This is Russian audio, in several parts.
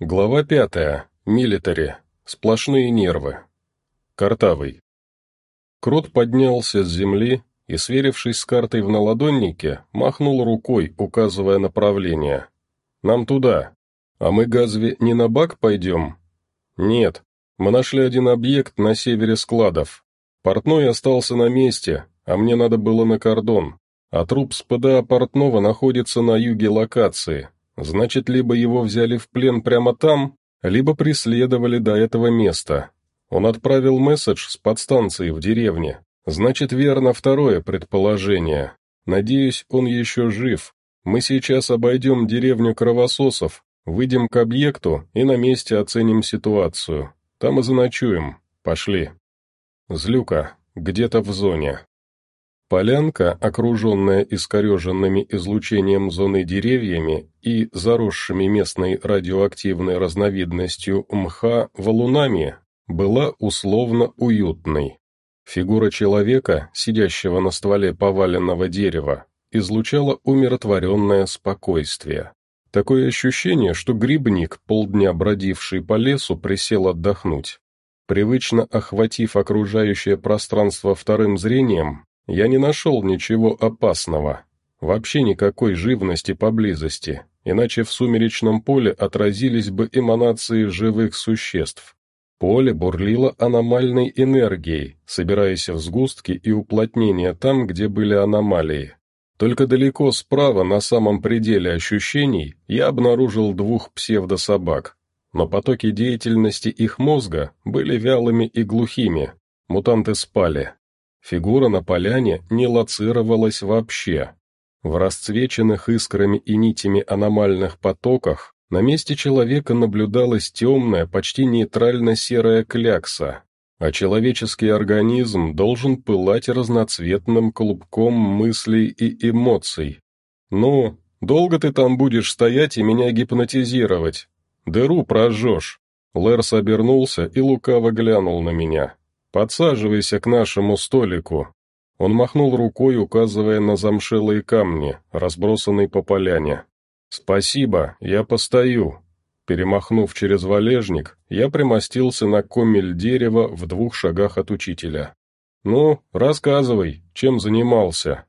Глава пятая. Милитари. Сплошные нервы. Картавый. Крот поднялся с земли и, сверившись с картой в наладоннике, махнул рукой, указывая направление. «Нам туда. А мы, Газви, не на бак пойдем?» «Нет. Мы нашли один объект на севере складов. Портной остался на месте, а мне надо было на кордон. А труп с ПДА Портного находится на юге локации. Значит, либо его взяли в плен прямо там, либо преследовали до этого места. Он отправил месседж с подстанции в деревне. Значит, верно второе предположение. Надеюсь, он еще жив. Мы сейчас обойдем деревню кровососов, выйдем к объекту и на месте оценим ситуацию. Там и заночуем. Пошли. Злюка, где-то в зоне. Полянка, окруженная искореженными излучением зоны деревьями и заросшими местной радиоактивной разновидностью мха валунами, была условно уютной. Фигура человека, сидящего на стволе поваленного дерева, излучала умиротворенное спокойствие. Такое ощущение, что грибник, полдня бродивший по лесу, присел отдохнуть. Привычно охватив окружающее пространство вторым зрением, я не нашел ничего опасного. Вообще никакой живности поблизости, иначе в сумеречном поле отразились бы эманации живых существ. Поле бурлило аномальной энергией, собираясь в сгустки и уплотнения там, где были аномалии. Только далеко справа, на самом пределе ощущений, я обнаружил двух псевдособак. Но потоки деятельности их мозга были вялыми и глухими. Мутанты спали. Фигура на поляне не лоцировалась вообще. В расцвеченных искрами и нитями аномальных потоках на месте человека наблюдалась темная, почти нейтрально-серая клякса, а человеческий организм должен пылать разноцветным клубком мыслей и эмоций. «Ну, долго ты там будешь стоять и меня гипнотизировать? Дыру прожжешь!» Лэрс обернулся и лукаво глянул на меня. «Подсаживайся к нашему столику». Он махнул рукой, указывая на замшелые камни, разбросанные по поляне. «Спасибо, я постою». Перемахнув через валежник, я примостился на комель дерева в двух шагах от учителя. «Ну, рассказывай, чем занимался?»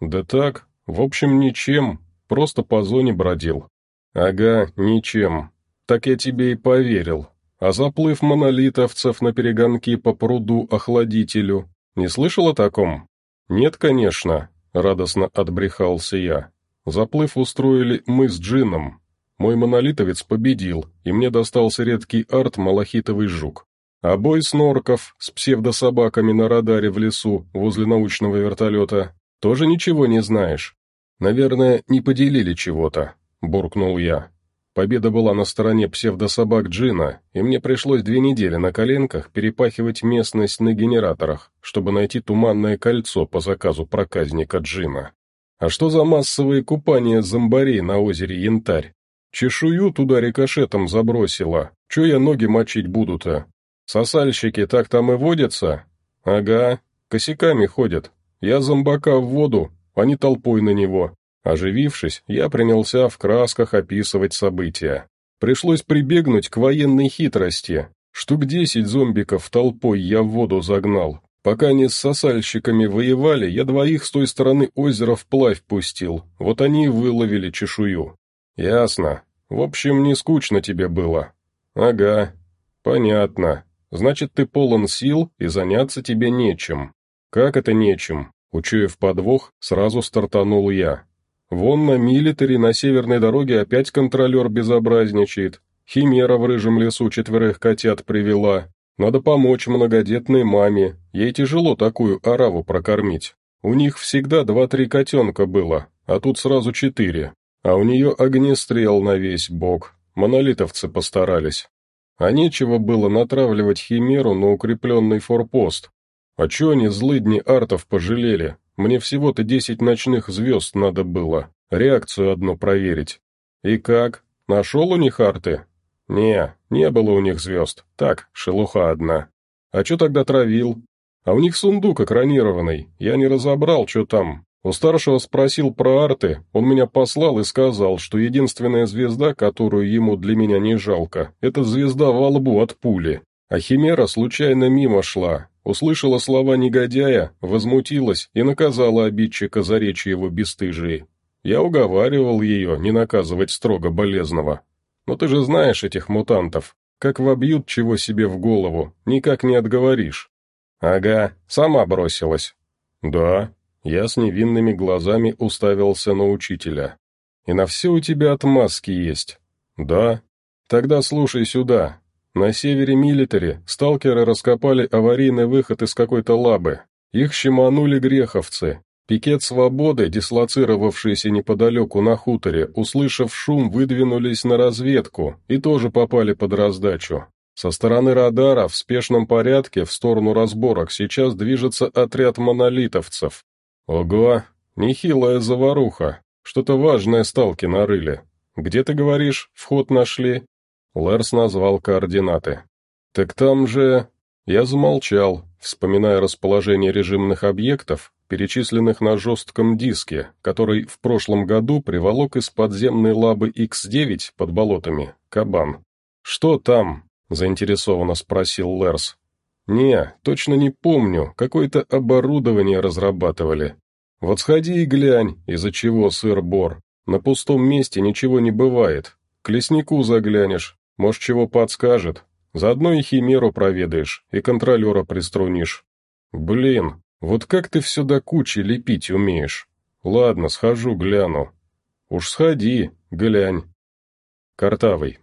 «Да так, в общем, ничем, просто по зоне бродил». «Ага, ничем. Так я тебе и поверил. А заплыв монолитовцев на перегонки по пруду-охладителю, не слышал о таком?» «Нет, конечно», — радостно отбрехался я. Заплыв устроили мы с Джином. Мой монолитовец победил, и мне достался редкий арт-малахитовый жук. А бой снорков с псевдособаками на радаре в лесу возле научного вертолета тоже ничего не знаешь. Наверное, не поделили чего-то, буркнул я. Победа была на стороне псевдособак Джина, и мне пришлось две недели на коленках перепахивать местность на генераторах, чтобы найти туманное кольцо по заказу проказника Джина. А что за массовые купания зомбарей на озере Янтарь? Чешую туда рикошетом забросила. Че я ноги мочить буду-то? Сосальщики так там и водятся? Ага, косяками ходят. Я зомбака в воду, они толпой на него. Оживившись, я принялся в красках описывать события. Пришлось прибегнуть к военной хитрости. Штук десять зомбиков толпой я в воду загнал, Пока они с сосальщиками воевали, я двоих с той стороны озера вплавь пустил, вот они и выловили чешую. Ясно. В общем, не скучно тебе было. Ага. Понятно. Значит, ты полон сил, и заняться тебе нечем. Как это нечем? Учуяв подвох, сразу стартанул я. Вон на милитаре на северной дороге опять контролер безобразничает. Химера в рыжем лесу четверых котят привела. Надо помочь многодетной маме, ей тяжело такую ораву прокормить. У них всегда два-три котенка было, а тут сразу четыре. А у нее огнестрел на весь бок, монолитовцы постарались. А нечего было натравливать химеру на укрепленный форпост. А чё они злыдни артов пожалели? Мне всего-то десять ночных звезд надо было, реакцию одну проверить. И как? Нашел у них арты? «Не, не было у них звезд. Так, шелуха одна. А чё тогда травил? А у них сундук экранированный. Я не разобрал, что там. У старшего спросил про арты, он меня послал и сказал, что единственная звезда, которую ему для меня не жалко, это звезда во лбу от пули. А Химера случайно мимо шла, услышала слова негодяя, возмутилась и наказала обидчика за речи его бесстыжие. Я уговаривал ее не наказывать строго болезного. Но ты же знаешь этих мутантов, как вобьют чего себе в голову, никак не отговоришь. Ага, сама бросилась. Да, я с невинными глазами уставился на учителя. «И на все у тебя отмазки есть?» «Да». «Тогда слушай сюда. На севере Милитари сталкеры раскопали аварийный выход из какой-то лабы. Их щеманули греховцы. Пикет свободы, дислоцировавшийся неподалеку на хуторе, услышав шум, выдвинулись на разведку и тоже попали под раздачу. Со стороны радара в спешном порядке в сторону разборок сейчас движется отряд монолитовцев. «Ого, нехилая заваруха. Что-то важное сталки нарыли. Где, ты говоришь, вход нашли?» Лэрс назвал координаты. «Так там же...» Я замолчал, вспоминая расположение режимных объектов, перечисленных на жестком диске, который в прошлом году приволок из подземной лабы X9 под болотами, кабан. «Что там?» — заинтересованно спросил Лерс. «Не, точно не помню, какое-то оборудование разрабатывали. Вот сходи и глянь, из-за чего сыр-бор. На пустом месте ничего не бывает. К леснику заглянешь, может, чего подскажет. Заодно и химеру проведаешь, и контролера приструнишь. Блин, вот как ты все до кучи лепить умеешь? Ладно, схожу, гляну. Уж сходи, глянь. Картавый.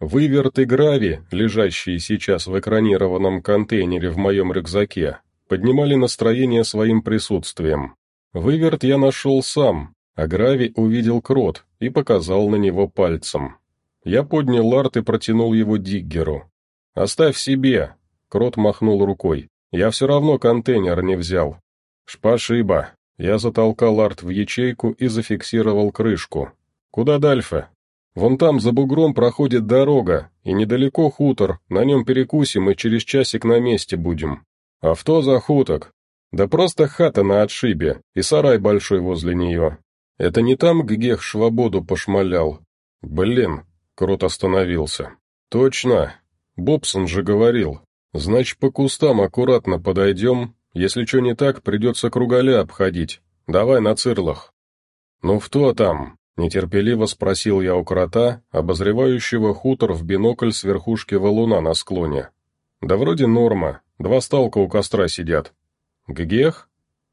Выверт и грави, лежащие сейчас в экранированном контейнере в моем рюкзаке, поднимали настроение своим присутствием. Выверт я нашел сам, а грави увидел крот и показал на него пальцем. Я поднял ларт и протянул его Диггеру. «Оставь себе!» — крот махнул рукой. «Я все равно контейнер не взял». «Шпашиба!» Я затолкал арт в ячейку и зафиксировал крышку. «Куда дальше?» Вон там за бугром проходит дорога, и недалеко хутор, на нем перекусим и через часик на месте будем. Авто за хуток. Да просто хата на отшибе, и сарай большой возле нее. Это не там Гех швободу пошмалял? Блин, Крот остановился. Точно. Бобсон же говорил. Значит, по кустам аккуратно подойдем, если что не так, придется кругаля обходить. Давай на цирлах. Ну, кто там? Нетерпеливо спросил я у крота, обозревающего хутор в бинокль с верхушки валуна на склоне. «Да вроде норма, два сталка у костра сидят». «Ггех?»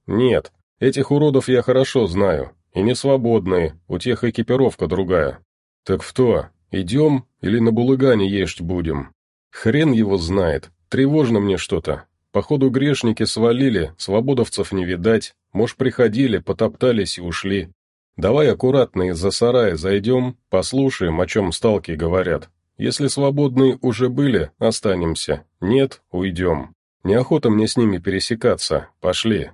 «Нет, этих уродов я хорошо знаю, и не свободные, у тех экипировка другая». «Так в то, идем или на булыгане есть будем?» «Хрен его знает, тревожно мне что-то. Походу грешники свалили, свободовцев не видать, может приходили, потоптались и ушли. Давай аккуратно из-за сарая зайдем, послушаем, о чем сталки говорят. Если свободные уже были, останемся. Нет, уйдем. Неохота мне с ними пересекаться. Пошли.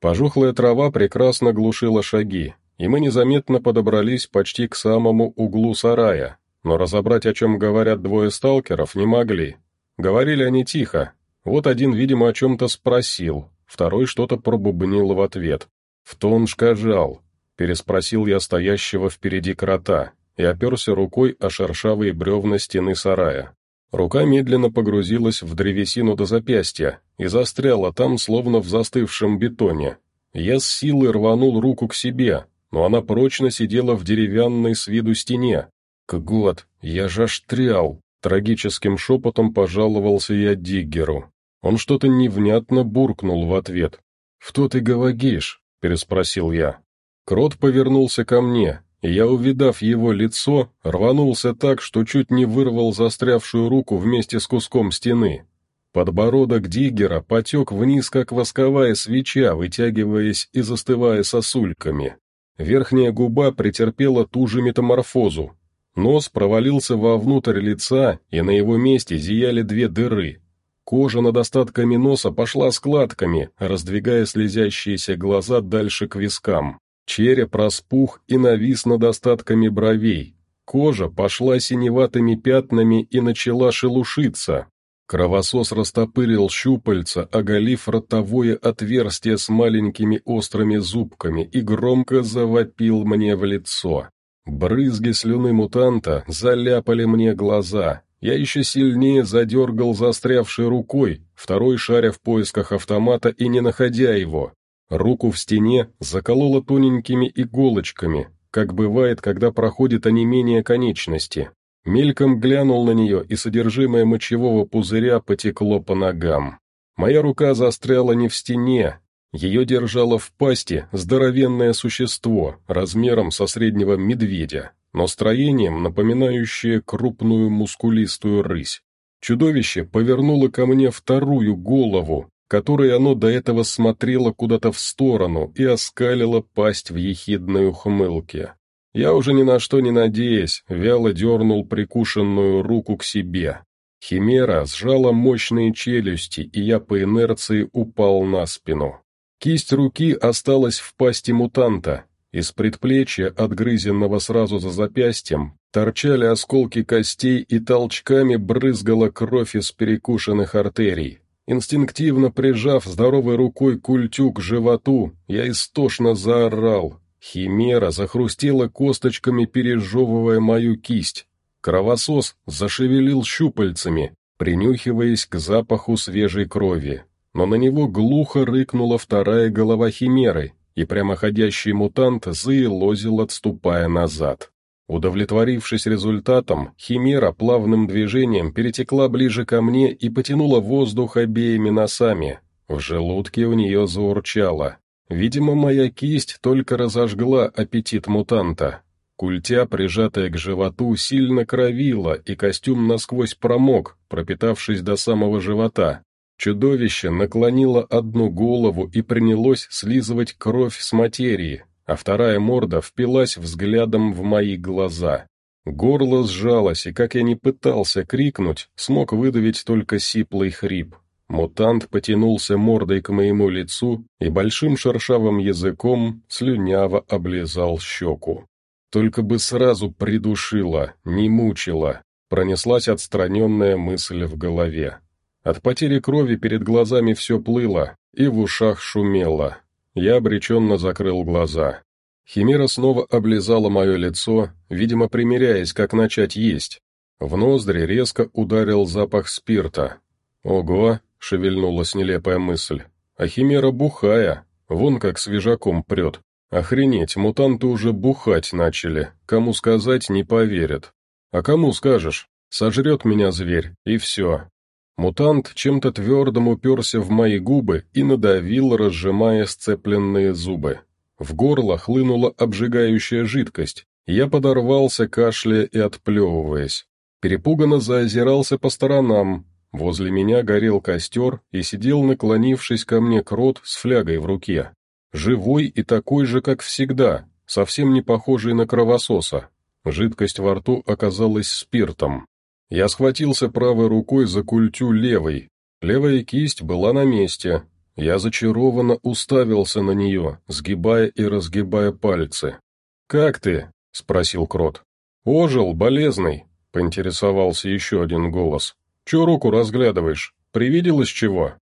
Пожухлая трава прекрасно глушила шаги, и мы незаметно подобрались почти к самому углу сарая, но разобрать, о чем говорят двое сталкеров, не могли. Говорили они тихо. Вот один, видимо, о чем-то спросил, второй что-то пробубнил в ответ. В тон шкажал, Переспросил я стоящего впереди крота и оперся рукой о шершавые бревна стены сарая. Рука медленно погрузилась в древесину до запястья и застряла там, словно в застывшем бетоне. Я с силой рванул руку к себе, но она прочно сидела в деревянной с виду стене. «Кгот, я же штрял!» Трагическим шепотом пожаловался я Диггеру. Он что-то невнятно буркнул в ответ. «Что ты говоришь?» — переспросил я. Крот повернулся ко мне, и я, увидав его лицо, рванулся так, что чуть не вырвал застрявшую руку вместе с куском стены. Подбородок Диггера потек вниз, как восковая свеча, вытягиваясь и застывая сосульками. Верхняя губа претерпела ту же метаморфозу. Нос провалился вовнутрь лица, и на его месте зияли две дыры. Кожа над остатками носа пошла складками, раздвигая слезящиеся глаза дальше к вискам. Череп распух и навис над остатками бровей. Кожа пошла синеватыми пятнами и начала шелушиться. Кровосос растопырил щупальца, оголив ротовое отверстие с маленькими острыми зубками и громко завопил мне в лицо. Брызги слюны мутанта заляпали мне глаза. Я еще сильнее задергал застрявшей рукой, второй шаря в поисках автомата и не находя его. Руку в стене заколола тоненькими иголочками, как бывает, когда проходит онемение конечности. Мельком глянул на нее, и содержимое мочевого пузыря потекло по ногам. Моя рука застряла не в стене, ее держало в пасти здоровенное существо, размером со среднего медведя, но строением напоминающее крупную мускулистую рысь. Чудовище повернуло ко мне вторую голову, которой оно до этого смотрело куда-то в сторону и оскалило пасть в ехидной ухмылке. Я уже ни на что не надеясь, вяло дернул прикушенную руку к себе. Химера сжала мощные челюсти, и я по инерции упал на спину. Кисть руки осталась в пасти мутанта. Из предплечья, отгрызенного сразу за запястьем, торчали осколки костей и толчками брызгала кровь из перекушенных артерий. Инстинктивно прижав здоровой рукой культю к животу, я истошно заорал, Химера захрустела косточками, пережевывая мою кисть. Кровосос зашевелил щупальцами, принюхиваясь к запаху свежей крови. Но на него глухо рыкнула вторая голова химеры, и прямоходящий мутант заелозил, отступая назад. Удовлетворившись результатом, химера плавным движением перетекла ближе ко мне и потянула воздух обеими носами. В желудке у нее заурчало. Видимо, моя кисть только разожгла аппетит мутанта. Культя, прижатая к животу, сильно кровила, и костюм насквозь промок, пропитавшись до самого живота. Чудовище наклонило одну голову и принялось слизывать кровь с материи, а вторая морда впилась взглядом в мои глаза. Горло сжалось, и как я не пытался крикнуть, смог выдавить только сиплый хрип. Мутант потянулся мордой к моему лицу и большим шершавым языком слюняво облизал щеку. Только бы сразу придушила, не мучила, пронеслась отстраненная мысль в голове. От потери крови перед глазами все плыло, и в ушах шумело. Я обреченно закрыл глаза. Химера снова облизала мое лицо, видимо, примеряясь, как начать есть. В ноздри резко ударил запах спирта. Ого, — шевельнулась нелепая мысль. «А химера бухая, вон как свежаком прет. Охренеть, мутанты уже бухать начали, кому сказать не поверят. А кому скажешь? Сожрет меня зверь, и все». Мутант чем-то твердым уперся в мои губы и надавил, разжимая сцепленные зубы. В горло хлынула обжигающая жидкость, я подорвался, кашляя и отплевываясь. Перепуганно заозирался по сторонам, Возле меня горел костер и сидел, наклонившись ко мне крот с флягой в руке. Живой и такой же, как всегда, совсем не похожий на кровососа. Жидкость во рту оказалась спиртом. Я схватился правой рукой за культю левой. Левая кисть была на месте. Я зачарованно уставился на нее, сгибая и разгибая пальцы. «Как ты?» — спросил крот. «Ожил, болезный», — поинтересовался еще один голос. «Чё руку разглядываешь? Привиделось чего?»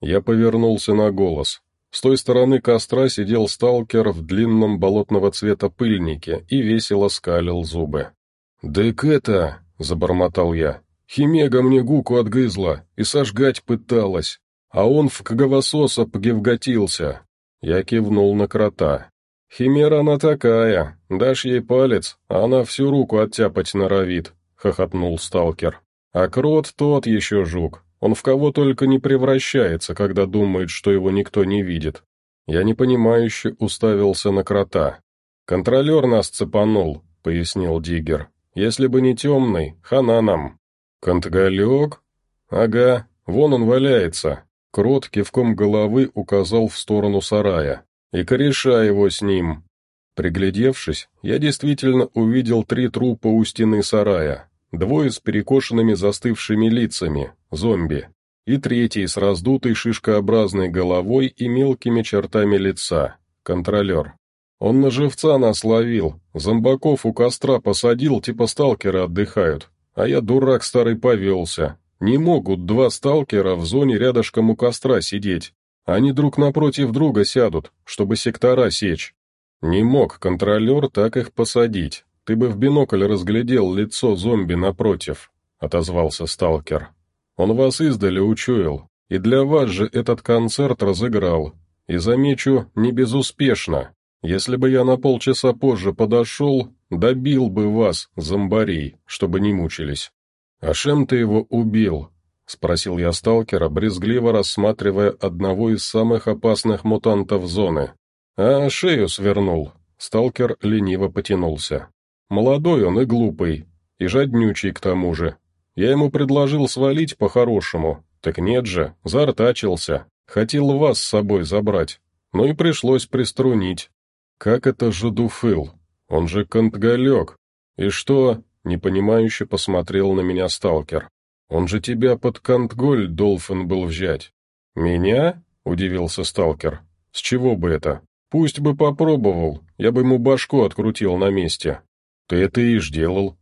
Я повернулся на голос. С той стороны костра сидел сталкер в длинном болотного цвета пыльнике и весело скалил зубы. «Дык это...» — забормотал я. «Химега мне гуку отгрызла и сожгать пыталась, а он в кровососа погевготился». Я кивнул на крота. «Химера она такая, дашь ей палец, а она всю руку оттяпать норовит», — хохотнул сталкер. А крот тот еще жук. Он в кого только не превращается, когда думает, что его никто не видит. Я непонимающе уставился на крота. «Контролер нас цепанул», — пояснил Диггер. «Если бы не темный, хана нам». «Контгалек?» «Ага, вон он валяется». Крот кивком головы указал в сторону сарая. «И кореша его с ним». Приглядевшись, я действительно увидел три трупа у стены сарая, двое с перекошенными застывшими лицами, зомби, и третий с раздутой шишкообразной головой и мелкими чертами лица, контролер. Он на живца нас ловил, зомбаков у костра посадил, типа сталкеры отдыхают, а я, дурак старый, повелся. Не могут два сталкера в зоне рядышком у костра сидеть. Они друг напротив друга сядут, чтобы сектора сечь. Не мог контролер так их посадить. Ты бы в бинокль разглядел лицо зомби напротив, — отозвался сталкер. Он вас издали учуял, и для вас же этот концерт разыграл. И замечу, не безуспешно. Если бы я на полчаса позже подошел, добил бы вас, зомбарей, чтобы не мучились. А шем ты его убил? Спросил я сталкера, брезгливо рассматривая одного из самых опасных мутантов зоны. А шею свернул. Сталкер лениво потянулся. Молодой он и глупый, и жаднючий к тому же. Я ему предложил свалить по-хорошему, так нет же, заортачился, хотел вас с собой забрать, ну и пришлось приструнить. «Как это жадуфыл? Он же кантгалек. И что?» — непонимающе посмотрел на меня сталкер. «Он же тебя под кантголь должен был взять». «Меня?» — удивился сталкер. «С чего бы это? Пусть бы попробовал, я бы ему башку открутил на месте». «Ты это и ж делал».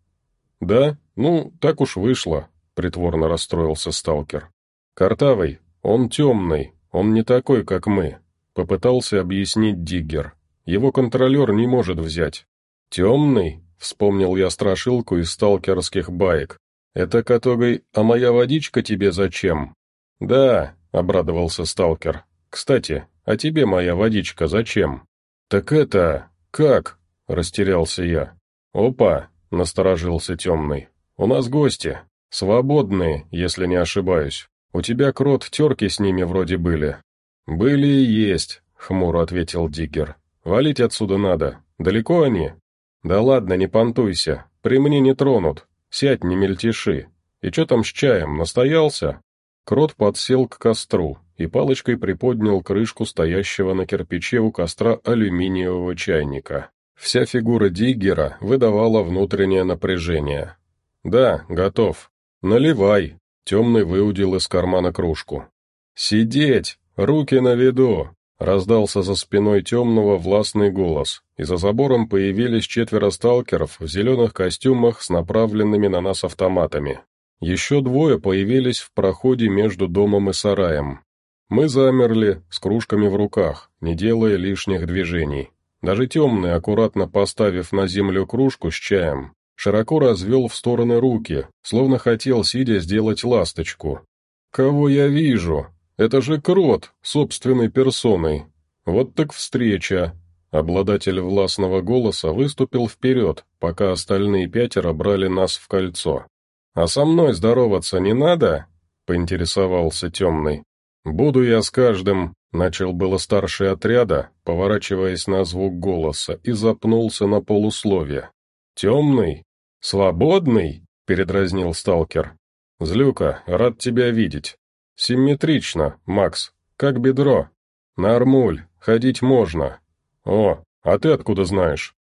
«Да? Ну, так уж вышло», — притворно расстроился сталкер. «Картавый, он темный, он не такой, как мы», — попытался объяснить Диггер. Его контролер не может взять. «Темный?» — вспомнил я страшилку из сталкерских баек. «Это который «А моя водичка тебе зачем?» «Да», — обрадовался сталкер. «Кстати, а тебе моя водичка зачем?» «Так это... как?» — растерялся я. «Опа!» — насторожился темный. «У нас гости. Свободные, если не ошибаюсь. У тебя, крот, терки с ними вроде были». «Были и есть», — хмуро ответил Диггер. Валить отсюда надо. Далеко они? Да ладно, не понтуйся. При мне не тронут. Сядь, не мельтеши. И что там с чаем, настоялся?» Крот подсел к костру и палочкой приподнял крышку стоящего на кирпиче у костра алюминиевого чайника. Вся фигура Диггера выдавала внутреннее напряжение. «Да, готов. Наливай!» Темный выудил из кармана кружку. «Сидеть! Руки на виду! Раздался за спиной темного властный голос, и за забором появились четверо сталкеров в зеленых костюмах с направленными на нас автоматами. Еще двое появились в проходе между домом и сараем. Мы замерли, с кружками в руках, не делая лишних движений. Даже темный, аккуратно поставив на землю кружку с чаем, широко развел в стороны руки, словно хотел, сидя, сделать ласточку. «Кого я вижу?» Это же крот, собственной персоной. Вот так встреча. Обладатель властного голоса выступил вперед, пока остальные пятеро брали нас в кольцо. «А со мной здороваться не надо?» — поинтересовался темный. «Буду я с каждым», — начал было старший отряда, поворачиваясь на звук голоса, и запнулся на полусловие. «Темный? Свободный?» — передразнил сталкер. «Злюка, рад тебя видеть. «Симметрично, Макс, как бедро. Нормуль, ходить можно. О, а ты откуда знаешь?»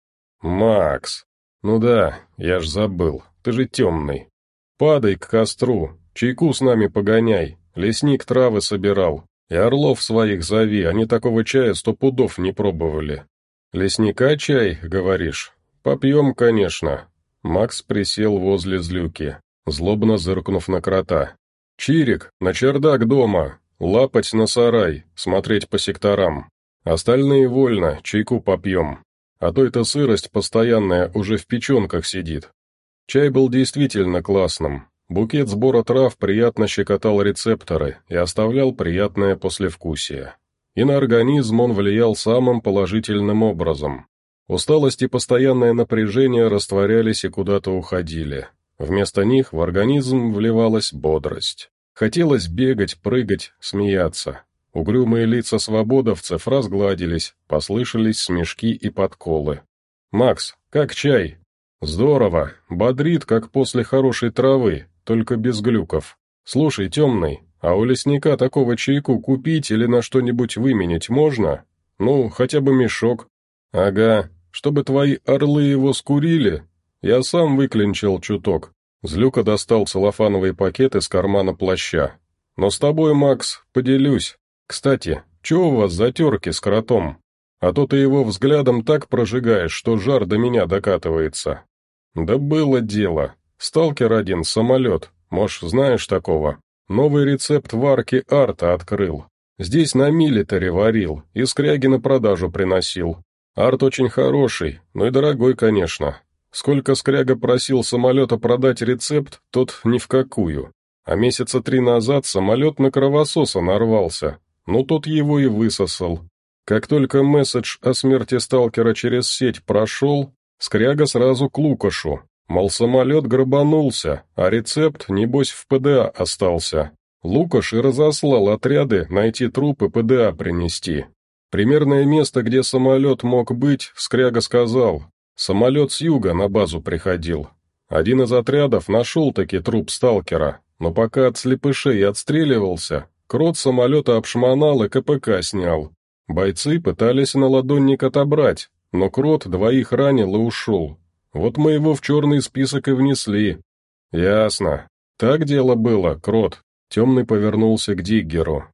«Макс. Ну да, я ж забыл, ты же темный. Падай к костру, чайку с нами погоняй, лесник травы собирал. И орлов своих зови, они такого чая сто пудов не пробовали. Лесника чай, говоришь? Попьем, конечно». Макс присел возле злюки, злобно зыркнув на крота. Чирик, на чердак дома, лапать на сарай, смотреть по секторам. Остальные вольно, чайку попьем. А то эта сырость постоянная уже в печенках сидит. Чай был действительно классным. Букет сбора трав приятно щекотал рецепторы и оставлял приятное послевкусие. И на организм он влиял самым положительным образом. Усталость и постоянное напряжение растворялись и куда-то уходили. Вместо них в организм вливалась бодрость. Хотелось бегать, прыгать, смеяться. Угрюмые лица свободовцев разгладились, послышались смешки и подколы. «Макс, как чай?» «Здорово, бодрит, как после хорошей травы, только без глюков. Слушай, темный, а у лесника такого чайку купить или на что-нибудь выменять можно? Ну, хотя бы мешок. Ага, чтобы твои орлы его скурили, я сам выклинчил чуток. Злюка достал целлофановый пакет из кармана плаща. «Но с тобой, Макс, поделюсь. Кстати, чего у вас за терки с кротом? А то ты его взглядом так прожигаешь, что жар до меня докатывается». «Да было дело. Сталкер один, самолет. Может, знаешь такого? Новый рецепт варки арта открыл. Здесь на милитаре варил и скряги на продажу приносил. Арт очень хороший, но и дорогой, конечно. Сколько скряга просил самолета продать рецепт, тот ни в какую. А месяца три назад самолет на кровососа нарвался, ну тот его и высосал. Как только месседж о смерти сталкера через сеть прошел, скряга сразу к Лукашу, мол, самолет грабанулся, а рецепт, небось, в ПДА остался. Лукаш и разослал отряды найти трупы ПДА принести. Примерное место, где самолет мог быть, Скряга сказал. Самолет с юга на базу приходил. Один из отрядов нашел-таки труп сталкера, но пока от слепышей отстреливался, крот самолета обшмонал и КПК снял. Бойцы пытались на ладонник отобрать, но крот двоих ранил и ушел. Вот мы его в черный список и внесли. Ясно. Так дело было, крот. Темный повернулся к Диггеру.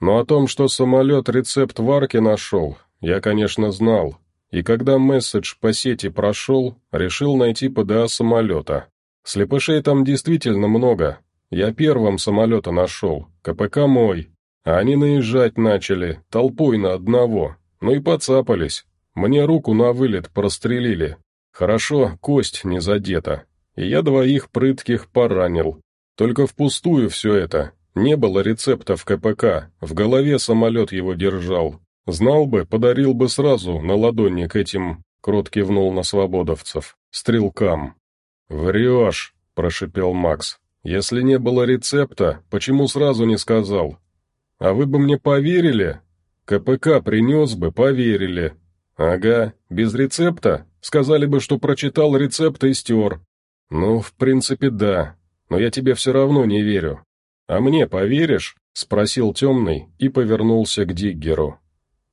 Но о том, что самолет рецепт варки нашел, я, конечно, знал. И когда месседж по сети прошел, решил найти ПДА самолета. Слепышей там действительно много. Я первым самолета нашел, КПК мой. А они наезжать начали, толпой на одного. Ну и поцапались. Мне руку на вылет прострелили. Хорошо, кость не задета. И я двоих прытких поранил. Только впустую все это. Не было рецепта в КПК, в голове самолет его держал. Знал бы, подарил бы сразу на ладонник этим, крот кивнул на свободовцев, стрелкам. «Врешь», — прошипел Макс. «Если не было рецепта, почему сразу не сказал? А вы бы мне поверили? КПК принес бы, поверили. Ага, без рецепта? Сказали бы, что прочитал рецепт и стер. Ну, в принципе, да, но я тебе все равно не верю. А мне поверишь?» — спросил темный и повернулся к Диггеру.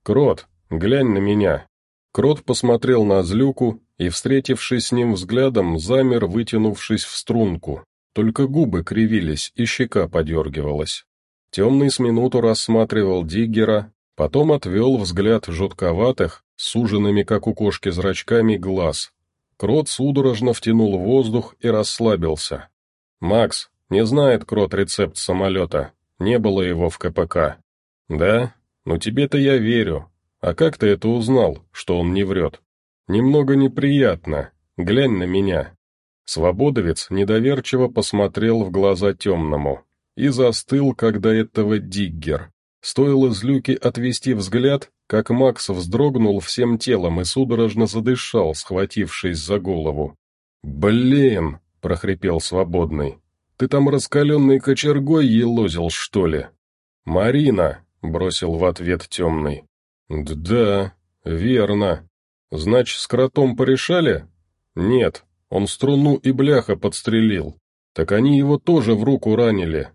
«Крот, глянь на меня». Крот посмотрел на Злюку и, встретившись с ним взглядом, замер, вытянувшись в струнку. Только губы кривились и щека подергивалась. Темный с минуту рассматривал Диггера, потом отвел взгляд жутковатых, суженными, как у кошки, зрачками глаз. Крот судорожно втянул воздух и расслабился. «Макс, не знает Крот рецепт самолета, не было его в КПК». «Да? «Ну тебе-то я верю. А как ты это узнал, что он не врет? Немного неприятно. Глянь на меня». Свободовец недоверчиво посмотрел в глаза темному и застыл, когда этого диггер. Стоило злюки отвести взгляд, как Макс вздрогнул всем телом и судорожно задышал, схватившись за голову. «Блин!» — прохрипел свободный. «Ты там раскаленной кочергой елозил, что ли?» «Марина!» — бросил в ответ темный. «Да, верно. Значит, с кротом порешали?» «Нет, он струну и бляха подстрелил. Так они его тоже в руку ранили.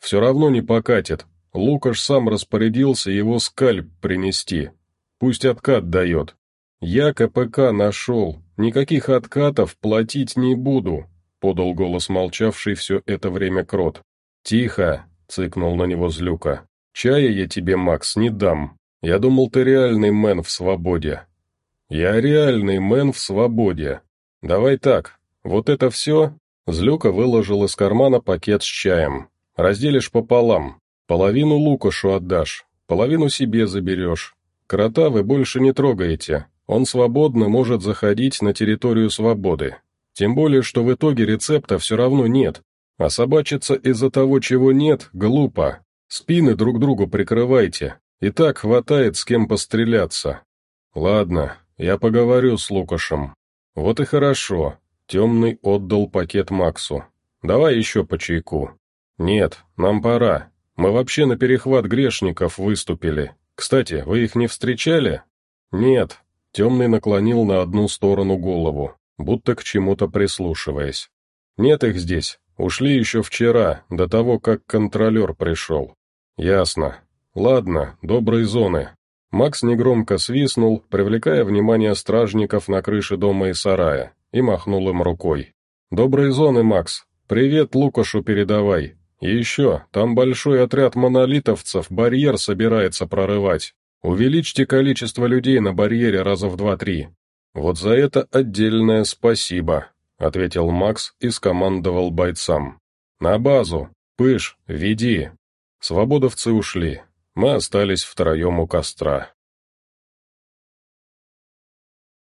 Все равно не покатит. Лукаш сам распорядился его скальп принести. Пусть откат дает. Я КПК нашел. Никаких откатов платить не буду», — подал голос молчавший все это время крот. «Тихо!» — цыкнул на него Злюка. «Чая я тебе, Макс, не дам. Я думал, ты реальный мэн в свободе». «Я реальный мэн в свободе. Давай так, вот это все...» Злюка выложил из кармана пакет с чаем. «Разделишь пополам. Половину Лукашу отдашь, половину себе заберешь. Крота вы больше не трогаете. Он свободно может заходить на территорию свободы. Тем более, что в итоге рецепта все равно нет. А собачиться из-за того, чего нет, глупо. Спины друг другу прикрывайте, и так хватает с кем постреляться. Ладно, я поговорю с Лукашем. Вот и хорошо. Темный отдал пакет Максу. Давай еще по чайку. Нет, нам пора. Мы вообще на перехват грешников выступили. Кстати, вы их не встречали? Нет. Темный наклонил на одну сторону голову, будто к чему-то прислушиваясь. Нет их здесь. Ушли еще вчера, до того, как контролер пришел. Ясно. Ладно, доброй зоны. Макс негромко свистнул, привлекая внимание стражников на крыше дома и сарая, и махнул им рукой. «Доброй зоны, Макс. Привет Лукашу передавай. И еще, там большой отряд монолитовцев барьер собирается прорывать. Увеличьте количество людей на барьере раза в два-три. Вот за это отдельное спасибо», — ответил Макс и скомандовал бойцам. «На базу! Пыш, веди!» Свободовцы ушли. Мы остались втроем у костра.